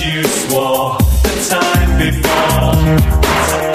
you swore the time before.